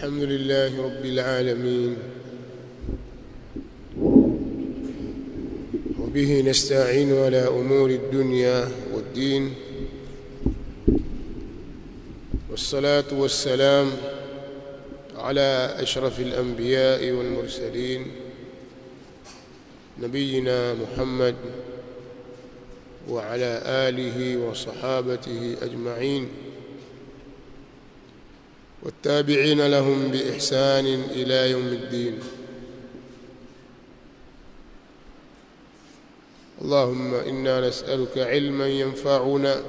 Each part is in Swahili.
الحمد لله رب العالمين. وبه نستعين على أمور الدنيا والدين. والصلاة والسلام على أشرف الأنبياء والمرسلين نبينا محمد وعلى آله وصحابته أجمعين. والتابعين لهم بإحسان إلى يوم الدين. اللهم إنا نسألك علما ينفعنا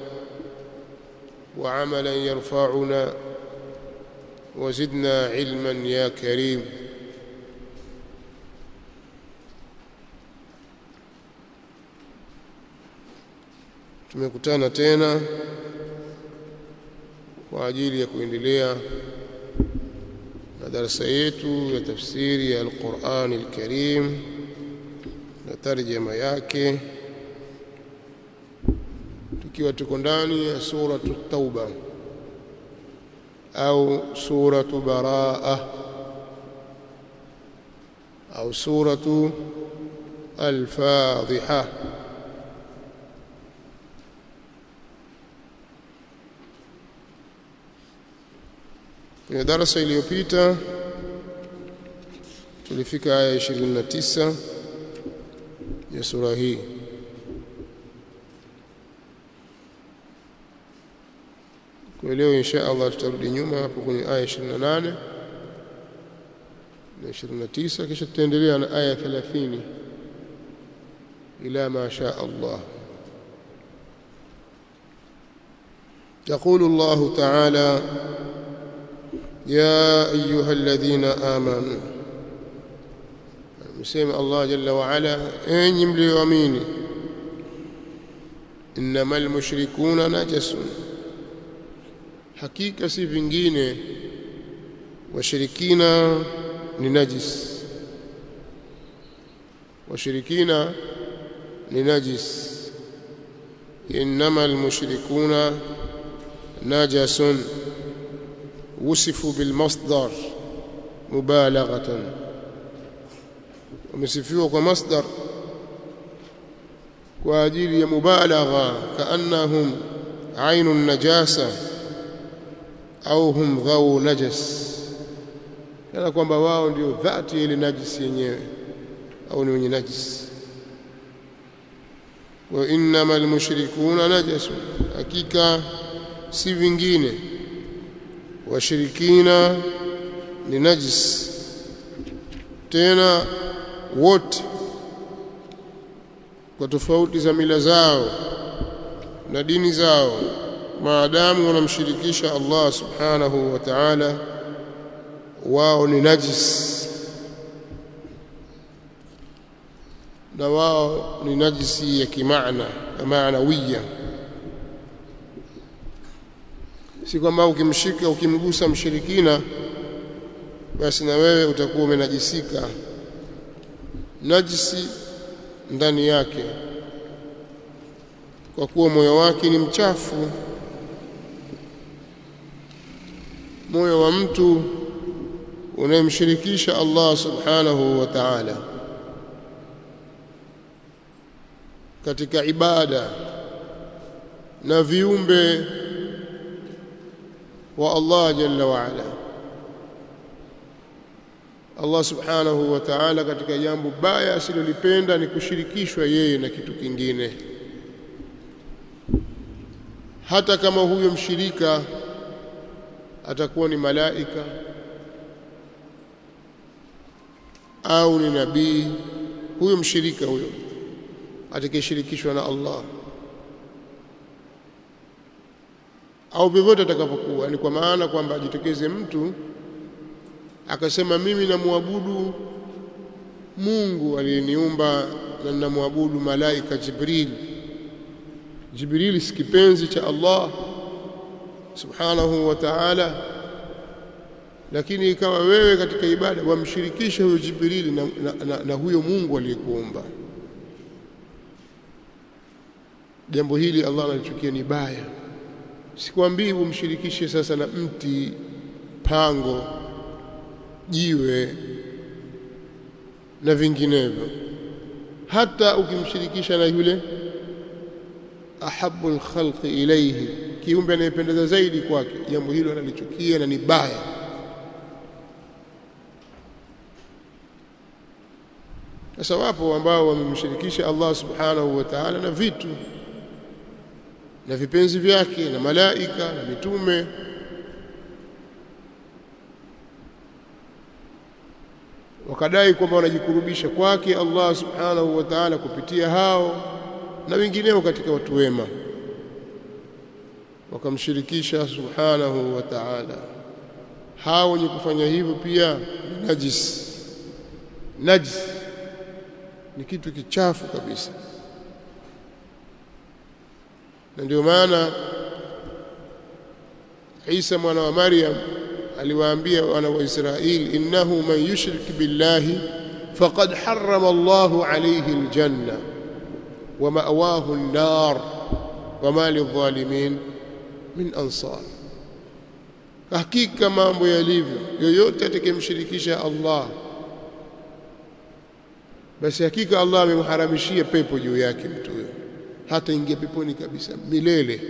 وعملا يرفعنا وزدنا علما يا كريم. tumekutana tena. Kwa ajili ya kuendelea na darasa yetu ya tafsiri ya Al-Qur'an Al-Karim na tarjama yake tukiwa tuko ndani ya suratu Tauba au suratu Baraa au suratu Al-Fadhiha kwenye darasa iliyopita tulifika aya 29 ya sura hii kwa leo insha Allah tutarudi nyuma hapo kwenye aya 28 na 29 kisha tutaendelea na aya 30 ila ma sha Allah يقول الله تعالى يا أيها الذين آمنوا مسيم الله جل وعلا أين يملي أميني إنما المشركون نجس حقيقة سيفنجين وشركين لنجس وشركين لنجس إنما المشركون نجس وصفوا بالمصدر مبالغة ومصفوا كمصدر وأجيل مبالغة كأنهم عين النجاسة أو هم ذو نجس kana kwamba wao ndio dhati ile najisi yenyewe au ni wenye najisi wa innamal mushrikuna najasun hakika si vingine washirikina ni najis. Tena wote kwa tofauti za mila zao na dini zao maadamu wanamshirikisha Allah subhanahu wa ta'ala wao ni najis. Na wao ni najisi ya kimaana maanawiya si kwamba ukimshika ukimgusa mshirikina basi na wewe utakuwa umenajisika. Najisi ndani yake. Kwa kuwa moyo wake ni mchafu moyo wa mtu unayemshirikisha Allah subhanahu wa ta'ala. Katika ibada na viumbe wa Allah jalla wa ala. Allah subhanahu wa ta'ala katika jambo baya asilolipenda ni kushirikishwa yeye na kitu kingine. Hata kama huyo mshirika atakuwa ni malaika au ni nabii huyo mshirika huyo atakayeshirikishwa na Allah au vyovyote atakapokuwa ni kwa maana kwamba ajitokeze mtu akasema mimi namwabudu Mungu aliyeniumba na ninamwabudu malaika Jibril. Jibril si kipenzi cha Allah subhanahu wa ta'ala lakini ikawa wewe katika ibada wamshirikisha huyo Jibrili na, na, na, na huyo Mungu aliyekuumba. Jambo hili Allah analichukia ni baya sikwambii umshirikishe sasa na mti pango jiwe na vinginevyo. Hata ukimshirikisha na yule ahabu lkhalqi ilaihi, kiumbe anayependeza zaidi kwake jambo hilo analichukia na ni baya. Sasa wapo ambao wamemshirikisha Allah subhanahu wa ta'ala na vitu na vipenzi vyake na malaika na mitume. Wakadai kwamba wanajikurubisha kwake Allah subhanahu wa ta'ala kupitia hao na wengineo katika watu wema. Wakamshirikisha subhanahu wa ta'ala. Hao wenye kufanya hivyo pia najis. Najis ni kitu kichafu kabisa na ndio maana Isa mwana wa Maryam aliwaambia wana wa Israeli innahu man yushrik billahi faqad harrama Allahu alayhi aljanna wa ma'wahu an-nar wa ma lidh-dhalimin min ansar hakika mambo yalivyo yoyote atakayemshirikisha Allah basi hakika Allah amemharamishia pepo juu yake mtu huyo hata ingia peponi kabisa. Milele.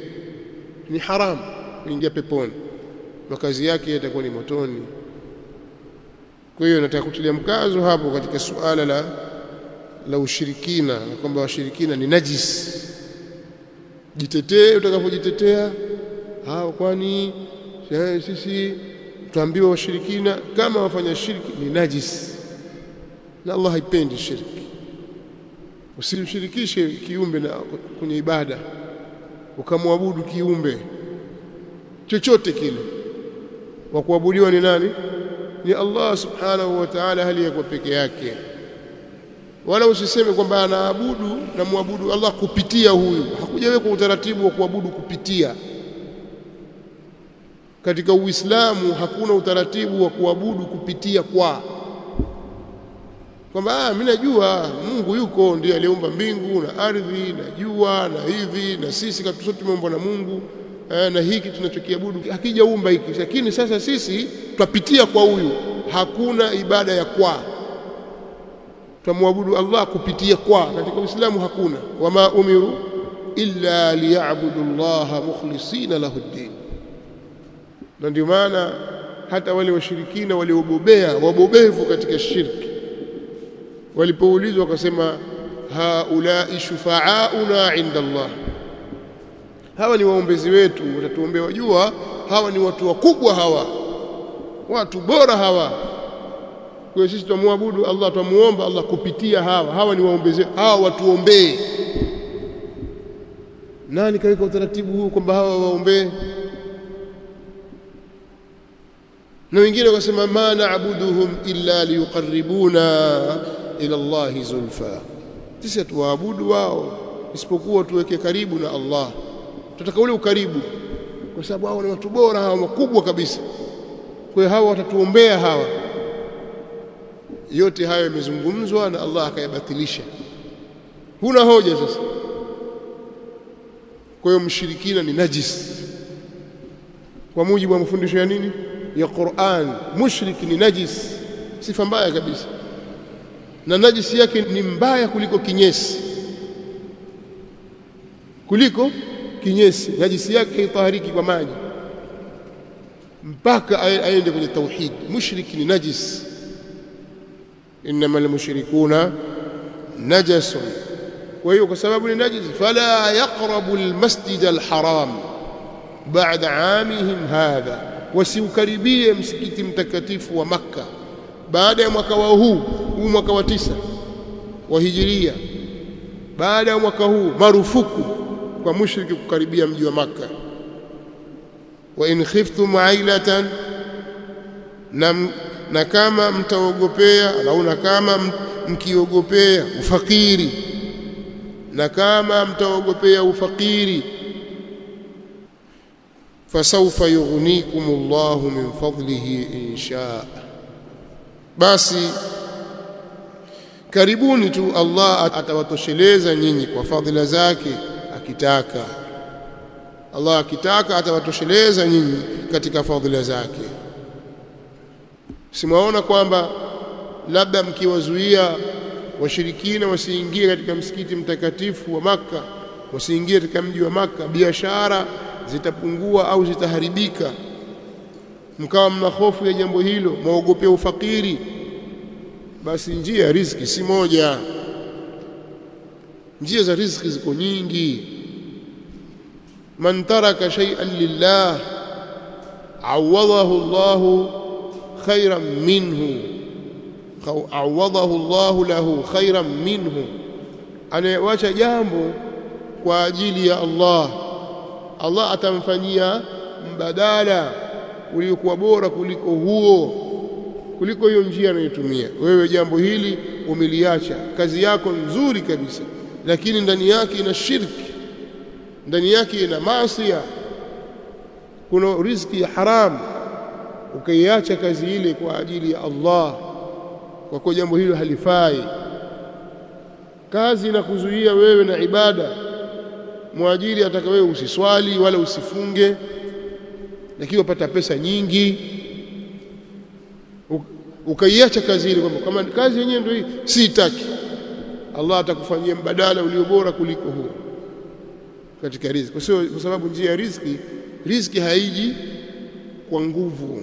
Ni haramu kuingia peponi. Makazi yake yatakuwa ni motoni. Kwa hiyo nataka kutilia mkazo hapo katika suala la la ushirikina na kwamba washirikina ni najis. Jitetee utakapojitetea. Hao kwani sisi tuambiwa washirikina kama wafanya shirki ni najis. Na Allah haipendi shirki usimshirikishe kiumbe na kwenye ibada. Ukamwabudu kiumbe. Chochote kile. Wa kuabudiwa ni nani? Ni Allah subhanahu wa ta'ala hali yako peke yake. Wala usiseme kwamba anaabudu na muabudu Allah kupitia huyu. Hakujawekwa utaratibu wa kuabudu kupitia. Katika Uislamu hakuna utaratibu wa kuabudu kupitia kwa kwamba ah mimi najua Mungu yuko ndiye aliumba mbingu na ardhi na jua na hivi na sisi sote tumeumbwa na Mungu eh, na hiki tunachokiabudu hakijaumba hiki. Lakini sasa sisi twapitia kwa huyu. Hakuna ibada ya kwa. Twamwabudu Allah kupitia kwa. Katika Uislamu hakuna. Wama umiru illa liya'budu llaha mukhlisina lahu ddin. Na ndio maana hata wale washirikina waliobobea wabobevu katika shirki walipoulizwa wakasema haulai shufaauna inda Allah hawa ni waombezi wetu watatuombea. Wajua hawa ni watu wakubwa hawa watu bora hawa. Kwa sisi tumwabudu Allah tumuomba Allah kupitia hawa. Hawa ni waombezi hawa watuombee. Nani kaweka utaratibu huu kwamba hawa waombee? Na wengine wakasema ma naabuduhum illa liyuqarribuna ila Allah zulfa. Sisi hatuwaabudu wao isipokuwa tuweke karibu na Allah. Tutaka ule ukaribu kwa sababu hao ni watu bora hawa wakubwa kabisa. Kwa hiyo hawa watatuombea hawa. Yote hayo yamezungumzwa na Allah akayabatilisha. Huna hoja sasa. Kwa hiyo mshirikina ni najis. Kwa mujibu wa mafundisho ya nini? Ya Qur'an mushrik ni najis. Sifa mbaya kabisa na najisi yake ni mbaya kuliko kinyesi kuliko kinyesi najisi yake haitahariki kwa maji mpaka aende kwenye tauhid mushrik ni najis inma almushrikuna najasun kwa hiyo kwa sababu ni najis fala yaqrabu almasjid alharam ba'da amihim hadha wasiukaribie msikiti mtakatifu wa makka baada ya mwaka wa huu huu mwaka wa tisa wa hijiria baada ya mwaka huu marufuku kwa mushriki kukaribia mji wa makka. Wa in khiftum ailatan na, na kama mtaogopea au na kama mkiogopea ufakiri na kama mtaogopea ufakiri fasawfa yughnikum Allahu min fadlihi insha, basi karibuni tu Allah atawatosheleza nyinyi kwa fadhila zake akitaka. Allah akitaka atawatosheleza nyinyi katika fadhila zake. Simwaona kwamba labda mkiwazuia washirikina wasiingie katika msikiti mtakatifu wa Makka wasiingie katika mji wa Makka biashara zitapungua au zitaharibika. Mkawa mna hofu ya jambo hilo mwaogopea ufakiri basi njia ya riziki si moja. Njia za riziki ziko nyingi. Man taraka shay'an lillah awadahu Allahu khairan minhu. Awadahu Allahu lahu khairan minhu. Anayewacha jambo kwa ajili ya Allah. Allah atamfanyia mbadala uliokuwa bora kuliko huo kuliko hiyo njia anayotumia wewe jambo hili umeliacha. Kazi yako nzuri kabisa. Lakini ndani yake ina shirki ndani yake ina maasi kuna riziki ya haramu, ukaiacha kazi ile kwa ajili ya Allah. Kwa kuwa jambo hilo halifai. Kazi inakuzuia wewe na ibada. Mwajiri ataka wewe usiswali wala usifunge. Lakini wapata pesa nyingi ukaiacha kazi ile kwamba kama kazi yenyewe ndio hii siitaki. Allah atakufanyia mbadala ulio bora kuliko huo katika riziki. Kwa sababu njia ya riziki riziki haiji kwa nguvu.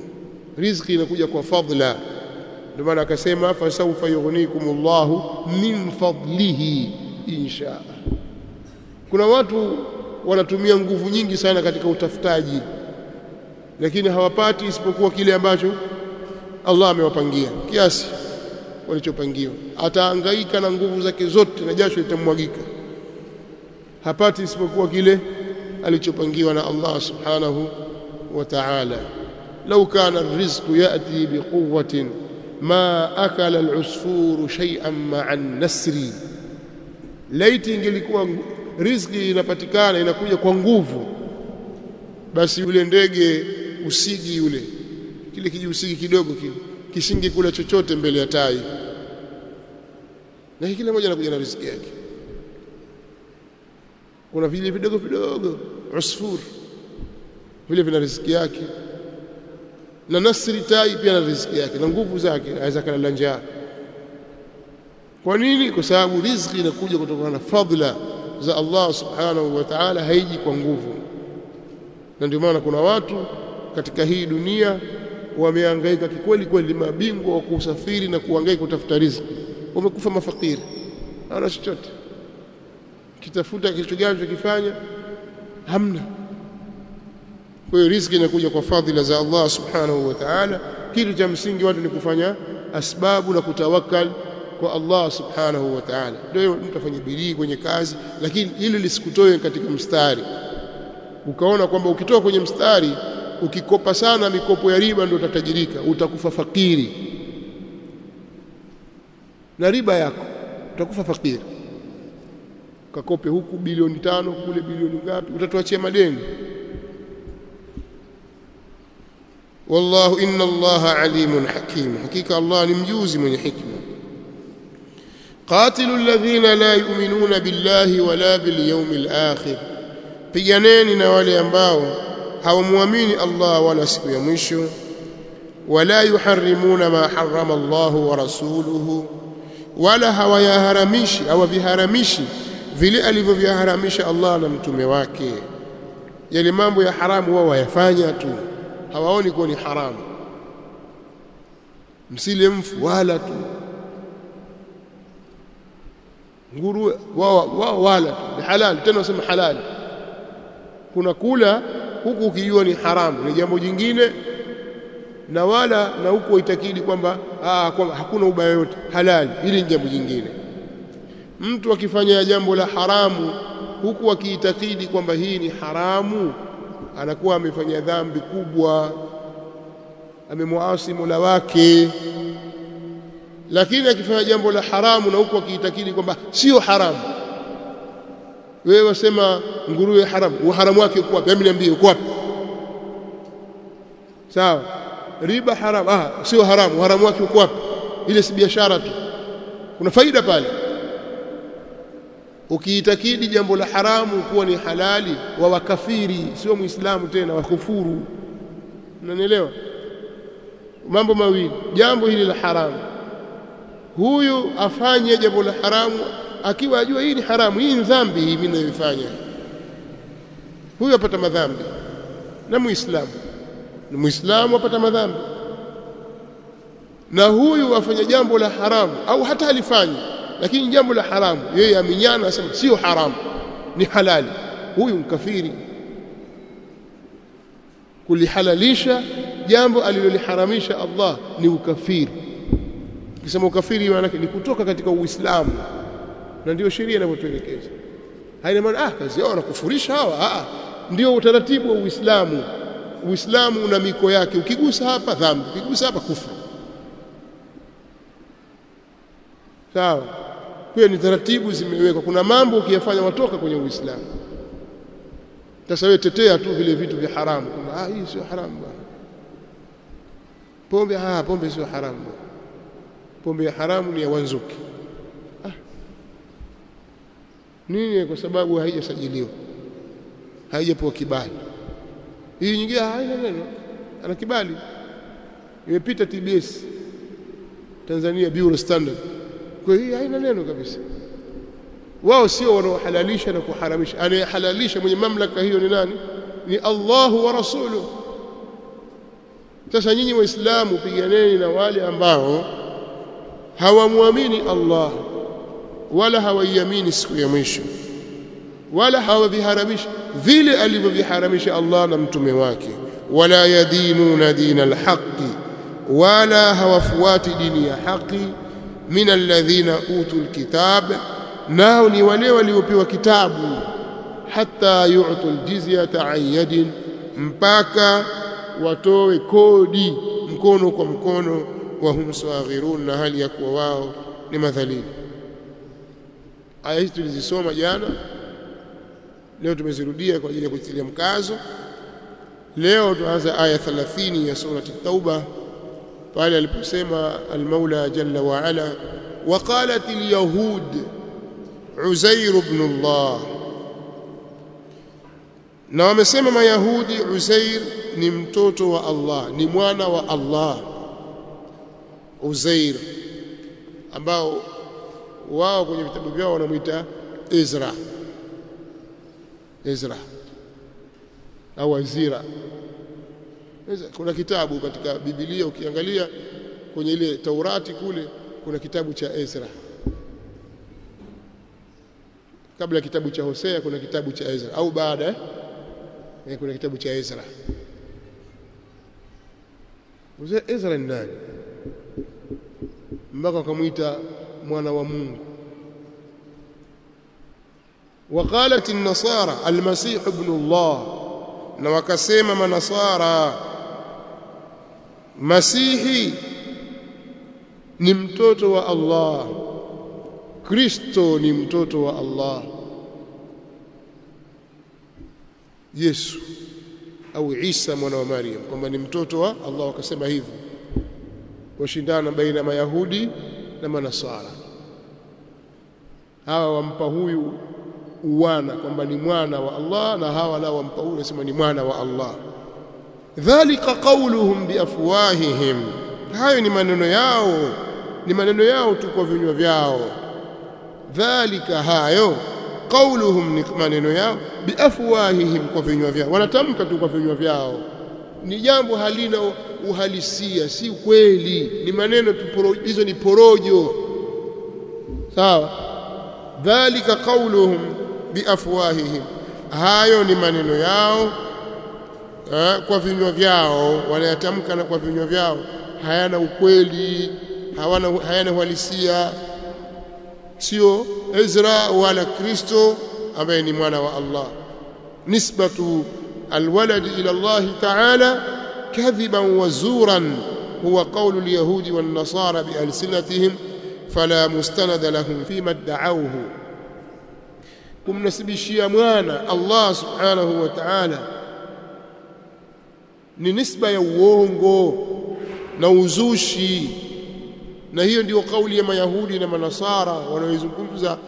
Riziki inakuja kwa fadla ndio maana akasema fasawfa yughnikumullahu min fadlihi insha. Kuna watu wanatumia nguvu nyingi sana katika utafutaji lakini hawapati isipokuwa kile ambacho Allah amewapangia kiasi walichopangiwa. Ataangaika na nguvu zake zote na jasho litamwagika. Hapati isipokuwa kile alichopangiwa na Allah subhanahu wa ta'ala. Law kana ar-rizqu ya'ti biquwwatin ma akala al-usfuru shay'an ma'a an-nasri laiti ingelikuwa riziki inapatikana inakuja kwa nguvu basi yule ndege usigi yule kile kijihusiki kidogo kile kisingi kula chochote mbele ya tai. Na kila moja anakuja na riziki yake. Kuna vile vidogo vidogo usfur vile vina riziki yake. Na nasri tai pia na riziki yake na nguvu zake aweza kalala njaa. Kwa nini? Kwa sababu riziki inakuja kutokana na fadla za Allah subhanahu wa ta'ala haiji kwa nguvu. Na ndio maana kuna watu katika hii dunia wamehangaika kikweli kweli mabingwa wa kusafiri na kuhangaika kutafuta riziki. Wamekufa mafakiri hawana chochote. Kitafuta kitu gani chokifanya hamna. Kwa hiyo riziki inakuja kwa fadhila za Allah subhanahu wa ta'ala. Kitu cha msingi watu ni kufanya asbabu na kutawakal kwa Allah subhanahu wa ta'ala. Ndio mtu afanye bidii kwenye kazi lakini hili lisikutoe katika mstari. Ukaona kwamba ukitoa kwenye mstari ukikopa sana mikopo ya riba ndio utatajirika utakufa fakiri na riba yako utakufa fakiri kakope huku bilioni tano kule bilioni ngapi utatuachia madeni wallahu inna allaha alimun hakim hakika allah ni mjuzi mwenye hikma قاتلوا الذين لا يؤمنون بالله ولا باليوم الآخر piganeni na wale ambao hawamwamini Allah wala siku ya mwisho. Wala yuharrimuna ma harrama Allah wa rasuluhu. Wala hawayaharamishi hawaviharamishi vile alivyoviharamisha Allah na mtume wake. Yale mambo ya haramu wao wayafanya tu. Hawaoni kuwa ni haramu. Msile mfu wala tu. Nguruwe wao wala tu. Ni halali tena wasema halali. Kuna kula huku ukijua ni haramu ni jambo jingine na wala na huku waitakidi kwamba ah kwamba hakuna ubaya yote halali. Hili ni jambo jingine. Mtu akifanya jambo la haramu huku akiitakidi kwamba hii ni haramu anakuwa amefanya dhambi kubwa amemwasi Mola wake. Lakini akifanya jambo la haramu na huku akiitakidi kwamba sio haramu wewe wasema nguruwe haramu. Uharamu wake uko wapi? Niambie uko wapi? Sawa. Riba haramu ah sio haramu. Uharamu wake uko wapi? Ile si biashara tu. Kuna faida pale. Ukiitakidi jambo la haramu kuwa ni halali wa wakafiri sio muislamu tena wakufuru. Unanielewa? Mambo mawili. Jambo hili la haramu. Huyu afanye jambo la haramu akiwa ajua hii ni haramu hii ni dhambi hii mimi ninayoifanya huyu apata madhambi. Na muislamu. Ni muislamu apata madhambi. Na huyu afanya jambo la haramu au hata alifanyi lakini jambo la haramu yeye aminyana asema sio haramu ni halali. Huyu mkafiri kulihalalisha jambo aliloliharamisha Allah ni ukafiri. Ukisema ukafiri maana ni kutoka katika uislamu na ndio sheria inavyotuelekeza. Haina maana ah kazi yao wanakufurisha hawa. Ah ndio utaratibu wa uislamu. Uislamu una miko yake. Ukigusa hapa dhambi. Ukigusa hapa kufuru sawa. Pia ni taratibu zimewekwa. Kuna mambo ukiyafanya watoka kwenye uislamu. Sasa wewe tetea tu vile vitu vya haramu. Kwamba ah hii sio haramu bwana. Pombe ah pombe sio haramu. Bwana pombe ya haramu ni ya wanzuki ah nini kwa sababu haijasajiliwa? Haijapewa kibali. Hii nyingine haina neno. Ana kibali. Imepita TBS Tanzania Bureau Standard. Kwa hiyo haina neno kabisa. Wao sio wanaohalalisha na kuharamisha. Anayehalalisha mwenye mamlaka hiyo ni nani? Ni Allahu wa rasuluhu. Sasa nyinyi waislamu piganeni na wale ambao hawamwamini Allah wala hawaiamini siku ya mwisho. Wala hawaviharamisha vile alivyoviharamisha Allah na mtume wake. Wala yadinuna dina alhaqi wala hawafuati dini ya haki min alladhina utul kitab nao ni wale waliopewa kitabu hata yu'tul jizyata an yadin mpaka watoe kodi mkono kwa mkono wa hum saghirun na hali ya kuwa wao ni madhalili aya hizi tulizisoma jana leo tumezirudia kwa ajili ya kutilia mkazo leo tuanza aya 30 ya surati tauba pale aliposema al-Maula jalla wa ala وقالت اليهود عزير ابن الله na wamesema mayahudi Uzair ni mtoto wa Allah ni mwana wa Allah Uzair ambao wao kwenye vitabu vyao wanamuita Ezra. Ezra. Au Azira kuna kitabu katika Biblia ukiangalia kwenye ile Taurati kule kuna kitabu cha Ezra. Kabla kitabu cha Hosea kuna kitabu cha Ezra. Au baada eh kuna kitabu cha Ezra. Ezra ni nani? Mpaka wakamuita mwana wa Mungu. Waqalat an-nasara al-masih ibn Allah. Na wakasema manasara masihi ni mtoto wa Allah. Kristo ni mtoto wa Allah. Yesu au Isa mwana wa Maryam kwamba ni mtoto wa Allah wakasema hivyo. Washindana baina Mayahudi na manasara hawa wampa huyu uwana kwamba ni mwana wa Allah na hawa nao wampa huyu nasema ni mwana wa Allah. Dhalika qawluhum biafwahihim hayo ni maneno yao ni maneno yao tu kwa vinywa vyao. Dhalika hayo qauluhum ni maneno yao biafwahihim kwa vinywa vyao. Wanatamka tu kwa vinywa vyao ni jambo halina uhalisia si kweli. Ni maneno tu hizo ni porojo. Sawa. Dhalika qauluhum biafwahihim hayo ni maneno yao ha, kwa vinywa vyao wanayatamka na kwa vinywa vyao. Hayana ukweli hawana hayana uhalisia. Sio Ezra wala Kristo ambaye ni mwana wa Allah. Nisbatu alwalad ila Allah ta'ala kadhiban wa zuran huwa qawlu alyahudi wan nasara bi alsinatihim fala mustanada lahum fima da'awhu kumnasibishia mwana Allah subhanahu wa ta'ala ni nisba ya uongo na uzushi na hiyo ndiyo kauli ya mayahudi na manasara wanaoizungumza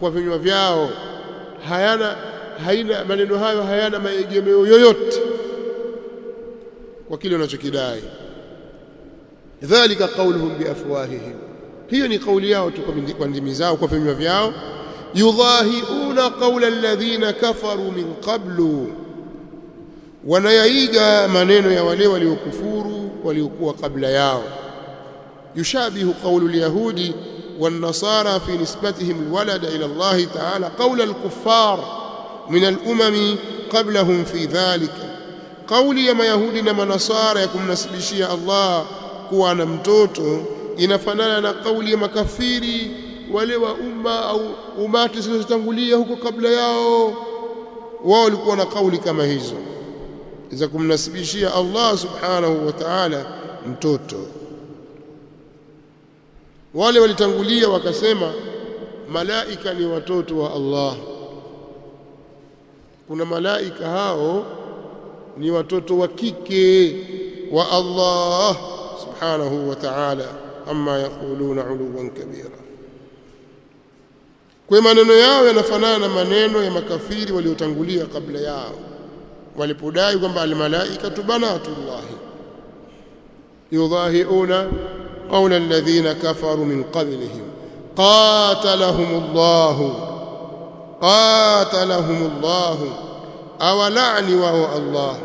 kwa vinywa vyao hayana haina maneno hayo hayana maegemeo yoyote kwa kile wanachokidai dhalika qauluhum biafwahihim hiyo ni kauli yao tu kwa ndimi zao kwa vinywa vyao. Yudhahiuna qaula alladhina kafaru min qablu. Wanayaiga maneno ya wale waliokufuru waliokuwa kabla yao. Yushabihu qawlu alyahudi wan nasara fi nisbatihim alwalad ila Allah ta'ala qawla alkuffar min alumami qablahum fi dhalika kauli ya mayahudi na manasara ya kumnasibishia allah kuwa na mtoto inafanana na kauli ya makafiri wale wa umma au umati zilizotangulia huko kabla yao. Wao walikuwa na kauli kama hizo za kumnasibishia allah subhanahu wa ta'ala mtoto. Wale walitangulia wakasema malaika ni watoto wa allah kuna malaika hao ni watoto wa kike wa Allah subhanahu wa ta'ala amma yaquluna uluwan kabira. Kwa maneno yao yanafanana na maneno ya makafiri waliotangulia kabla yao walipodai kwamba almalaikatu banatullahi yudhahiuna qawla alladhina kafaru min qablihim qatalahumullahu qatalahumullahu awalani wao Allah.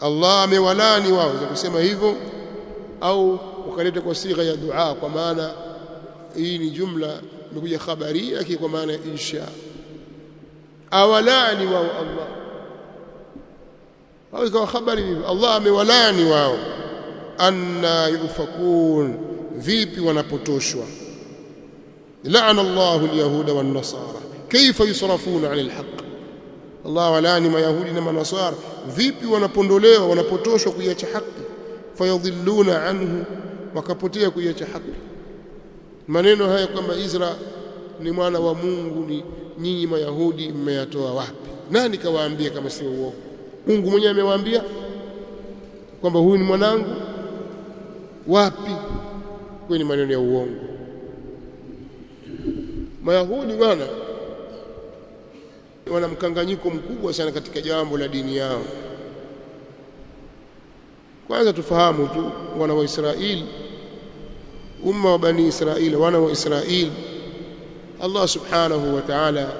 Allah amewalani wao za kusema hivyo au ukaleta kwa sigha ya dua kwa maana hii ni jumla imekuja khabari yake kwa maana insha. Awalani wao Allah. Au ikawa habari hivyo. Allah amewalani wao. Anna yufakun. Vipi wanapotoshwa? Laana الله اليهود والنصارى. كيف kaifa yusrafuna الحق؟ Allah walani mayahudi na manasara vipi wanapondolewa wanapotoshwa kuiacha haki. fayadhilluna anhu wakapotea kuiacha haki. Maneno haya kwamba Isra ni mwana wa Mungu ni nyinyi mayahudi mmeyatoa wapi? Nani kawaambia kama sio uongo? Mungu mwenyewe amewaambia kwamba huyu ni mwanangu. Wapi? Kwa ni maneno ya uongo mayahudi bwana wana mkanganyiko mkubwa sana katika jambo la dini yao. Kwanza tufahamu tu wana wa Israeli umma wa bani Israeli wana wa Israeli Allah subhanahu wa ta'ala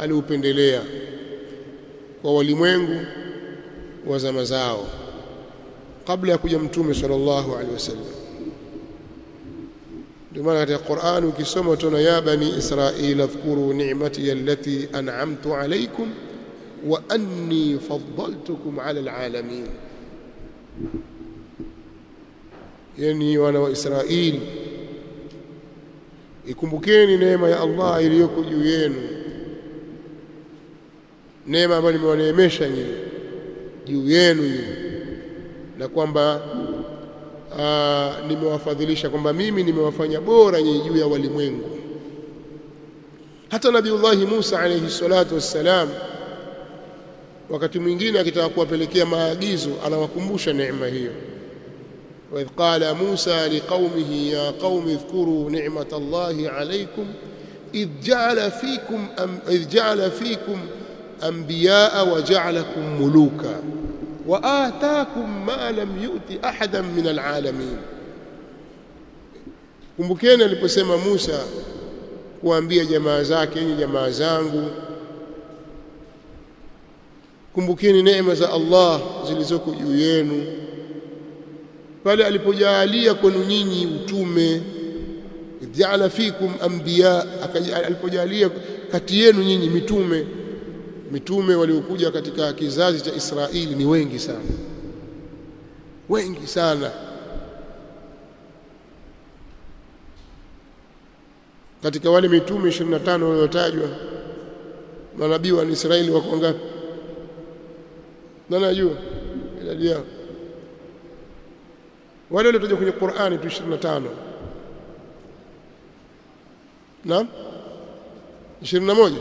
aliupendelea kwa walimwengu wa zama zao kabla ya kuja mtume sallallahu alaihi wasallam ndio maana katika Qur'an ukisoma tuna ya bani Israila dhkuru ni'mati allati an'amtu alaykum wa anni faddaltukum ala alalamin. Yani wana wa Israil ikumbukeni neema ya Allah iliyoko juu yenu. Neema ambayo nimewaneemesha nyinyi juu yenu na kwamba Ah, nimewafadhilisha kwamba mimi nimewafanya bora nyinyi juu ya walimwengu. Hata Nabiullahi Musa alayhi salatu wassalam, wakati mwingine akitaka kuwapelekea maagizo, anawakumbusha neema hiyo. Waidh qala Musa liqaumihi ya qaumi dhkuruu ni'mat Allahi alaykum idh ja'ala fikum am idh ja'ala fikum anbiyaa wa ja'alakum muluka wa atakum ma lam yuti ahadan min alalamin. Kumbukeni aliposema Musa kuambia jamaa zake, enyi jamaa zangu, kumbukeni neema za Allah zilizoko juu yenu, pale alipojaalia kwenu nyinyi utume ja'ala fikum anbiya, alipojaalia kati yenu nyinyi mitume mitume waliokuja katika kizazi cha Israeli ni wengi sana. Wengi sana. Katika wale mitume 25 waliotajwa manabii wa Israeli wako ngapi? Nani anajua idadi yao. Wale waliotajwa kwenye Qur'ani tu 25 naam? 21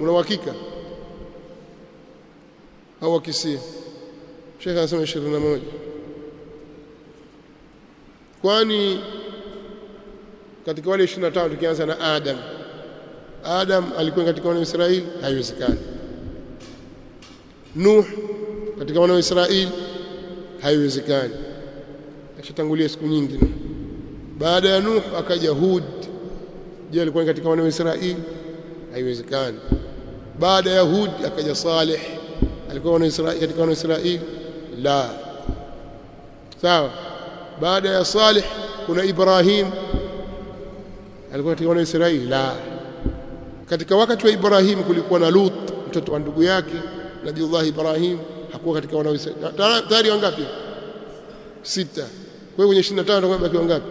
una uhakika au wakisia Sheikh anasema 21 kwani katika wale 25 tukianza na Adam Adam alikuwa katika wana wa Israeli? Haiwezekani. Nuh katika wana wa Israeli? Haiwezekani. Ashatangulia siku nyingi baada ya Nuh akaja Hud. Je alikuwa katika wana wa Israeli? Haiwezekani. Baada ya Hud akaja Saleh alikuwa wana Israeli katika wana Israeli la sawa baada ya Saleh kuna Ibrahim alikuwa katika wana Israeli la katika wakati wa Ibrahim kulikuwa na Lut mtoto wa ndugu yake Nabiullah Ibrahim hakuwa katika wana Israeli tayari wangapi sita kwa hiyo kwenye 25 tutakuwa baki wangapi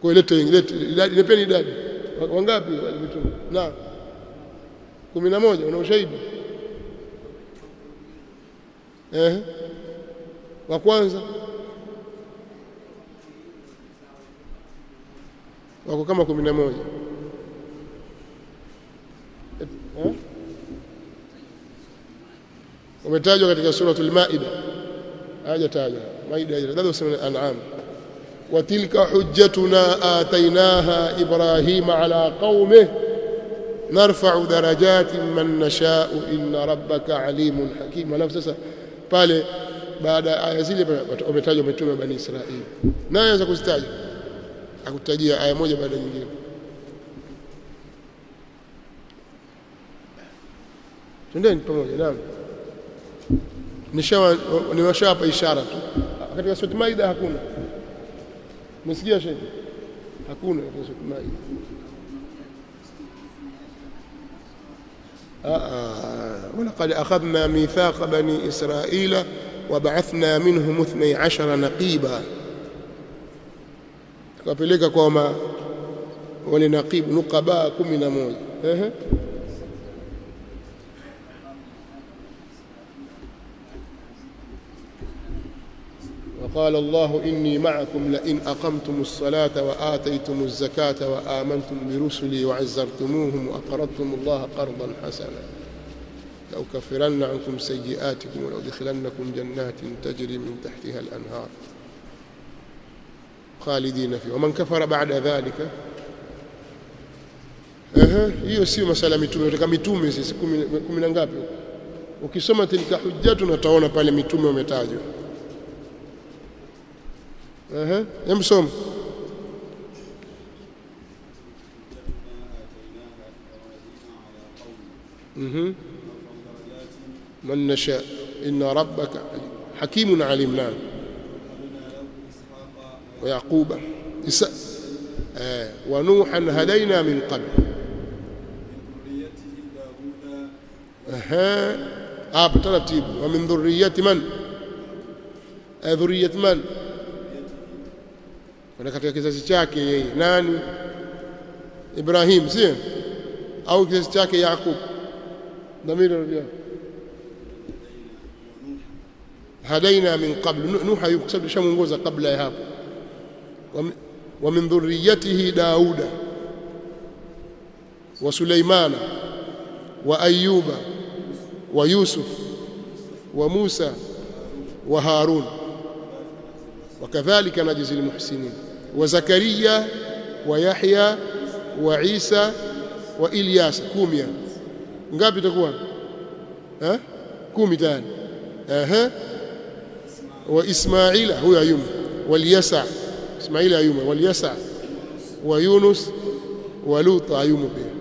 kwa hiyo lete lete idadi nipeni idadi wangapi mitume na 11 una ushahidi eh wa kwanza wako kama 11 eh umetajwa katika suratul maida hajatajwa maida labda useme an'am وتلك حجتنا آتيناها إبراهيم على قومه narfau darajati man nashau inna rabbaka alimun hakim. Alafu sasa pale baada ya aya zile wametajwa mitume wa Bani Israili, naye anaweza kuzitaja akutajia aya moja baada nyingine. Twendeni pamoja naam, nimeshawapa ishara tu. Katika Sura Maida hakuna, umesikia shehe? Hakuna katika Sura Maida. ولقد أخذنا ميثاق بني إسرائيل وبعثنا منهم اثني عشر نقيبا. tukapeleka kwa wale naqibu nuqaba 11 ehe وقال الله إني معكم لئن أقمتم الصلاة وآتيتم الزكاة وآمنتم برسلي وعزرتموهم وأقرضتم الله قرضا حسنا. لأكفرن عنكم سيئاتكم ولأدخلنكم جنات تجري من تحتها الأنهار. خالدين فيه ومن كفر بعد ذلك hiyo sio masala mitume. Katika mitume sisi kumi na ngapi? Ukisoma tilka hujjatu utaona pale mitume wametajwa. Ehe emsoma mhm من نشاء إن ربك حكيم عليم نعم. ويعقوب. آه. ونوحا هدينا من قبل. أها. آه ومن ذرية من؟ آه ذرية من؟ Na katika kizazi chake yeye. Nani? Ibrahim si? Au kizazi chake Yakub dhamira rudia hadaina min qabl. Nuha yukusabu shamuongoza kabla ya hapo. Wa min dhurriyatihi dauda. Wa sulaimana. Wa ayuba. Wa yusuf. Wa musa. Wa harun وكذلك نجزي المحسنين وزكريا ويحيى وعيسى وإلياس كوميا ngapi itakuwa eh 10 tayari ehe wa ismaila huyo ayuma waliyasa ismaila ayuma waliyasa wa yunus wa lut ayuma pia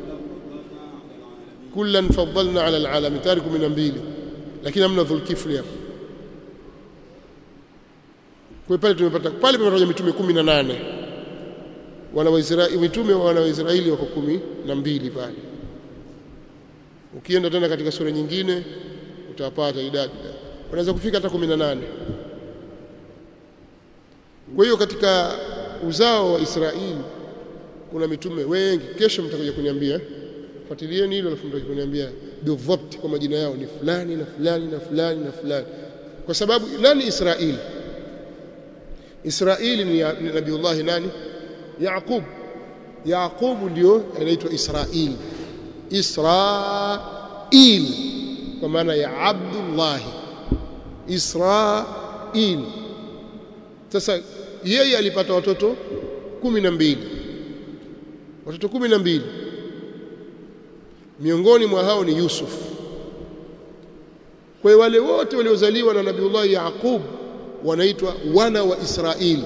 kullan faddalna ala alalamin tariku min mbili lakini amna dhulkifli hapo kwa pale tumepata pale pametaja mitume 18 wana waisraeli mitume wana Waisraeli wako kumi na mbili pale. Ukienda tena katika sura nyingine utapata idadi. Unaweza kufika hata 18 kwa hiyo katika uzao wa Israeli kuna mitume wengi. Kesho mtakuja kuniambia fuatilieni hilo alafu mtakuja kuniambia bidhabt kwa majina yao ni fulani na fulani na fulani na fulani. Kwa sababu nani Israeli Israeli ni nabiullahi nani? Yaqub. Yaqubu ndio anaitwa Israeli Israil kwa maana ya Abdullahi. Israil sasa yeye alipata watoto kumi na mbili. Watoto kumi na mbili. Miongoni mwa hao ni Yusuf. Kwa wale wote waliozaliwa na Nabiullahi Yaqub wanaitwa wana wa Israeli.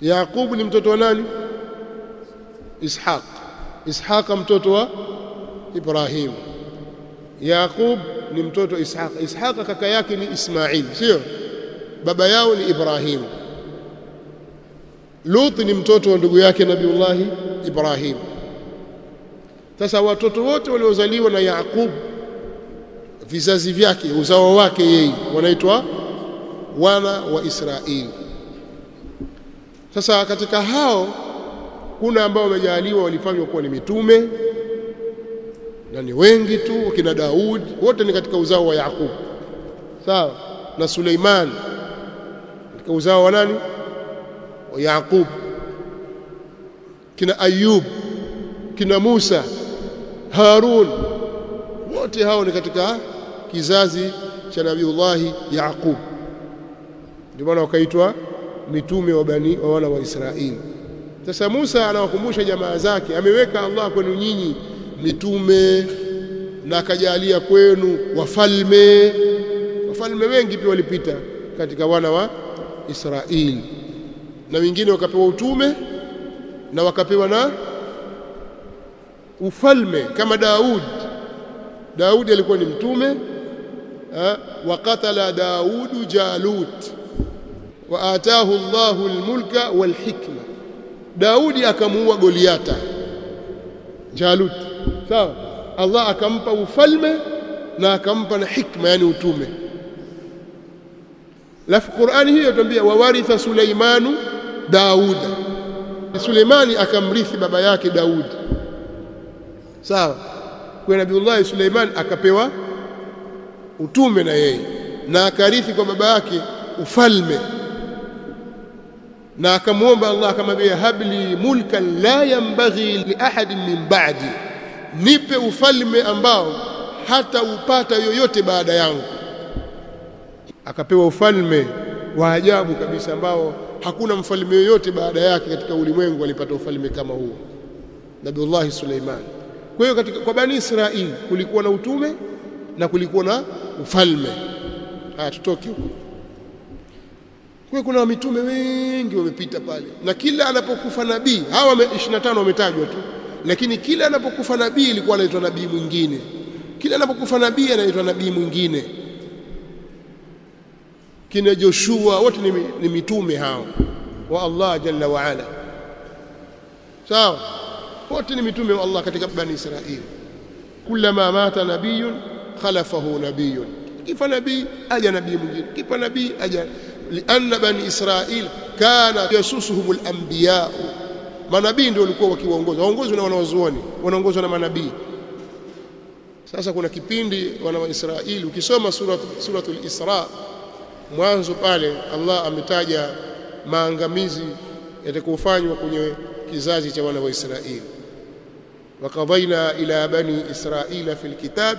Yaqub ni mtoto wa nani? Ishaq. Ishaq mtoto wa Ibrahim. Yaqub ni mtoto Ishaq. Ishaq kaka yake ni Ismail sio? Baba yao ni Ibrahim. Lut ni mtoto wa ndugu yake Nabiullahi Ibrahim. Sasa watoto wote waliozaliwa na Yaqub vizazi vyake uzao wake yeye wanaitwa wana wa Israeli. Sasa katika hao kuna ambao wamejaliwa walifanywa kuwa ni mitume na ni wengi tu kina daudi wote ni katika uzao wa Yaqub. Sawa na Suleiman katika uzao wa nani? Wa Yaqub. Kina Ayub kina Musa Harun wote hao ni katika kizazi cha Nabiullahi Yaqub. Ndio maana wakaitwa mitume wa bani wa wana wa Israeli sasa Musa anawakumbusha jamaa zake ameweka Allah kwenu nyinyi mitume na akajalia kwenu wafalme. Wafalme wengi pia walipita katika wana wa Israeli na wengine wakapewa utume na wakapewa na ufalme kama Daudi. Daudi alikuwa ni mtume وقتل داود جالوت وآتاه الله الملك والحكمة. داود أكمو غولياتا جالوت سوا الله أكمبا وفلم نا أكمبا حكمة يعني وتومة. لا في القرآن هي تنبيه وورث سليمان داود سليمان أكمرث بباياك داود سوا كوي نبي الله سليمان أكبيوه utume na yeye na akarithi kwa baba yake ufalme. Na akamwomba Allah akamwambia habli mulkan la yambaghi li ahadin min ba'di nipe ufalme ambao hata upata yoyote baada yangu. Akapewa ufalme wa ajabu kabisa ambao hakuna mfalme yoyote baada yake katika ulimwengu alipata ufalme kama huo. Nabiullahi Suleiman. Kwa hiyo katika kwa bani Israili kulikuwa na utume na kulikuwa na ufalme. Haya tutoke huko. Kwa kuna mitume wengi wamepita pale na kila anapokufa nabii hawa 25 wametajwa tu lakini kila anapokufa nabii ilikuwa anaitwa nabii mwingine. Kila anapokufa nabii anaitwa nabii mwingine. Kina Joshua wote ni, ni mitume hao wa Allah jalla wa ala. Sawa? Wote ni mitume wa Allah katika bani Israili. Kullama mata nabiyun khalafahu nabiyun. Kifa nabii aja nabii mwingine. Kifa nabii aja. Lianna bani israil kana yasusuhum alanbiya manabii ndio walikuwa wakiwaongoza. Waongozwa na wanawazuoni wanaongozwa na manabii. Sasa kuna kipindi wana wa Israeli ukisoma suratu suratul Isra mwanzo pale Allah ametaja maangamizi yatakayofanywa kwenye kizazi cha wana wa Israeli wakadhaina ila bani israila fil kitab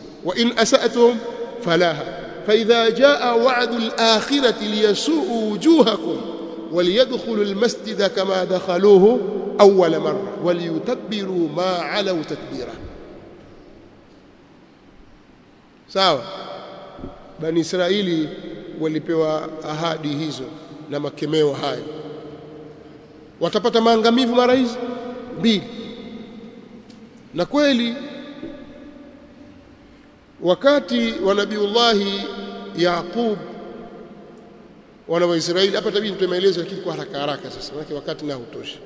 وإن أسأتم فلاها. فإذا جاء وعد الآخرة ليسوءوا وجوهكم وليدخلوا المسجد كما دخلوه أول مرة وليتبروا ما علوا تتبيرا sawa. Bani israeli walipewa ahadi hizo na makemeo hayo. Watapata maangamivu mara hizi? Mbili. Na kweli wakati wa nabiullahi yaqub wana waisraeli hapa tabii nitoe maelezo lakini kwa haraka haraka sasa maana wakati na hutoshi